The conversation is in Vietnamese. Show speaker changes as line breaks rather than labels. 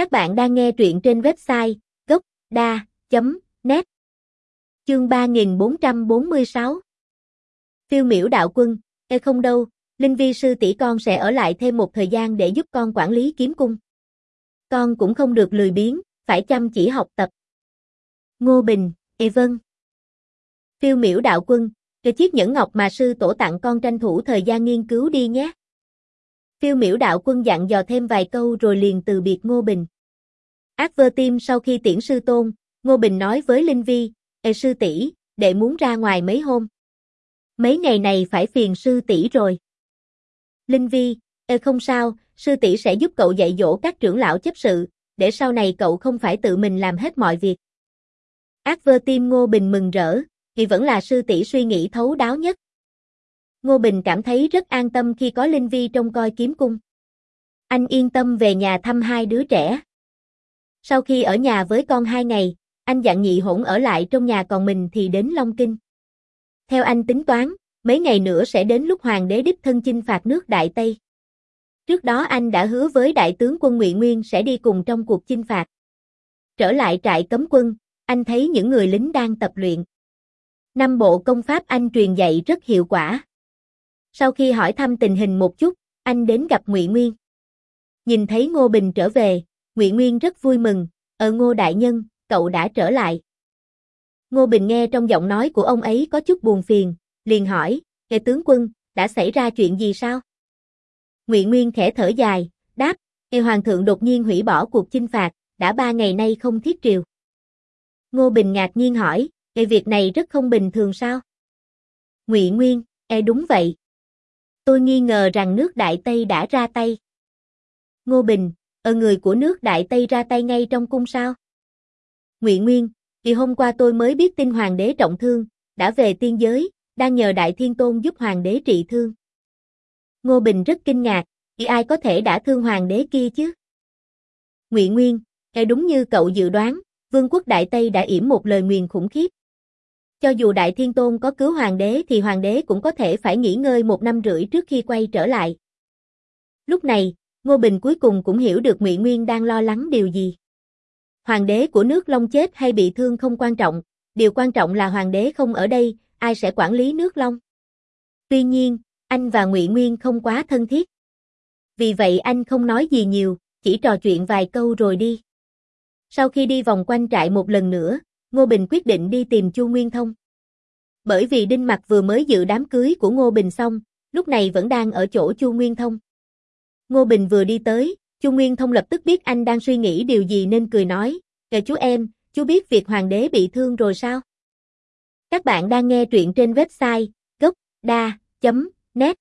Các bạn đang nghe truyện trên website gốc.da.net Chương 3446 Phiêu miểu đạo quân, e không đâu, Linh Vi sư tỷ con sẽ ở lại thêm một thời gian để giúp con quản lý kiếm cung. Con cũng không được lười biếng, phải chăm chỉ học tập. Ngô Bình, e vâng. Phiêu miểu đạo quân, cái chiếc nhẫn ngọc mà sư tổ tặng con tranh thủ thời gian nghiên cứu đi nhé. Phiêu miểu đạo quân dặn dò thêm vài câu rồi liền từ biệt Ngô Bình. Ác vơ tim sau khi tiễn sư tôn, Ngô Bình nói với Linh Vi, Ê sư tỷ, đệ muốn ra ngoài mấy hôm. Mấy ngày này phải phiền sư tỷ rồi. Linh Vi, Ê không sao, sư tỷ sẽ giúp cậu dạy dỗ các trưởng lão chấp sự, để sau này cậu không phải tự mình làm hết mọi việc. Ác vơ tim Ngô Bình mừng rỡ, vì vẫn là sư tỷ suy nghĩ thấu đáo nhất. Ngô Bình cảm thấy rất an tâm khi có Linh Vi trông coi kiếm cung. Anh yên tâm về nhà thăm hai đứa trẻ. Sau khi ở nhà với con hai ngày, anh dặn nhị hỗn ở lại trong nhà còn mình thì đến Long Kinh. Theo anh tính toán, mấy ngày nữa sẽ đến lúc hoàng đế đích thân chinh phạt nước Đại Tây. Trước đó anh đã hứa với đại tướng quân Ngụy Nguyên sẽ đi cùng trong cuộc chinh phạt. Trở lại trại cấm quân, anh thấy những người lính đang tập luyện. Năm bộ công pháp anh truyền dạy rất hiệu quả. Sau khi hỏi thăm tình hình một chút, anh đến gặp Ngụy Nguyên. Nhìn thấy Ngô Bình trở về, Ngụy Nguyên rất vui mừng, "Ở ờ, Ngô đại nhân, cậu đã trở lại." Ngô Bình nghe trong giọng nói của ông ấy có chút buồn phiền, liền hỏi, "Nghe tướng quân, đã xảy ra chuyện gì sao?" Ngụy Nguyên khẽ thở dài, đáp, "Kẻ hoàng thượng đột nhiên hủy bỏ cuộc chinh phạt, đã ba ngày nay không thiết triều." Ngô Bình ngạc nhiên hỏi, "Cái việc này rất không bình thường sao?" Ngụy Nguyên, "E đúng vậy. Tôi nghi ngờ rằng nước Đại Tây đã ra tay." Ngô Bình, ở người của nước Đại Tây ra tay ngay trong cung sao? Ngụy Nguyên, thì hôm qua tôi mới biết tin hoàng đế trọng thương, đã về tiên giới, đang nhờ Đại Thiên Tôn giúp hoàng đế trị thương. Ngô Bình rất kinh ngạc, thì ai có thể đã thương hoàng đế kia chứ? Ngụy Nguyên, e đúng như cậu dự đoán, Vương quốc Đại Tây đã yểm một lời nguyền khủng khiếp. Cho dù Đại Thiên Tôn có cứu hoàng đế thì hoàng đế cũng có thể phải nghỉ ngơi một năm rưỡi trước khi quay trở lại. Lúc này, Ngô Bình cuối cùng cũng hiểu được Ngụy Nguyên đang lo lắng điều gì. Hoàng đế của nước Long chết hay bị thương không quan trọng, điều quan trọng là hoàng đế không ở đây, ai sẽ quản lý nước Long. Tuy nhiên, anh và Ngụy Nguyên không quá thân thiết. Vì vậy anh không nói gì nhiều, chỉ trò chuyện vài câu rồi đi. Sau khi đi vòng quanh trại một lần nữa, Ngô Bình quyết định đi tìm Chu Nguyên Thông. Bởi vì Đinh Mặc vừa mới dự đám cưới của Ngô Bình xong, lúc này vẫn đang ở chỗ Chu Nguyên Thông. Ngô Bình vừa đi tới, Chu Nguyên Thông lập tức biết anh đang suy nghĩ điều gì nên cười nói, kể chú em, chú biết việc hoàng đế bị thương rồi sao? Các bạn đang nghe truyện trên website gocda.net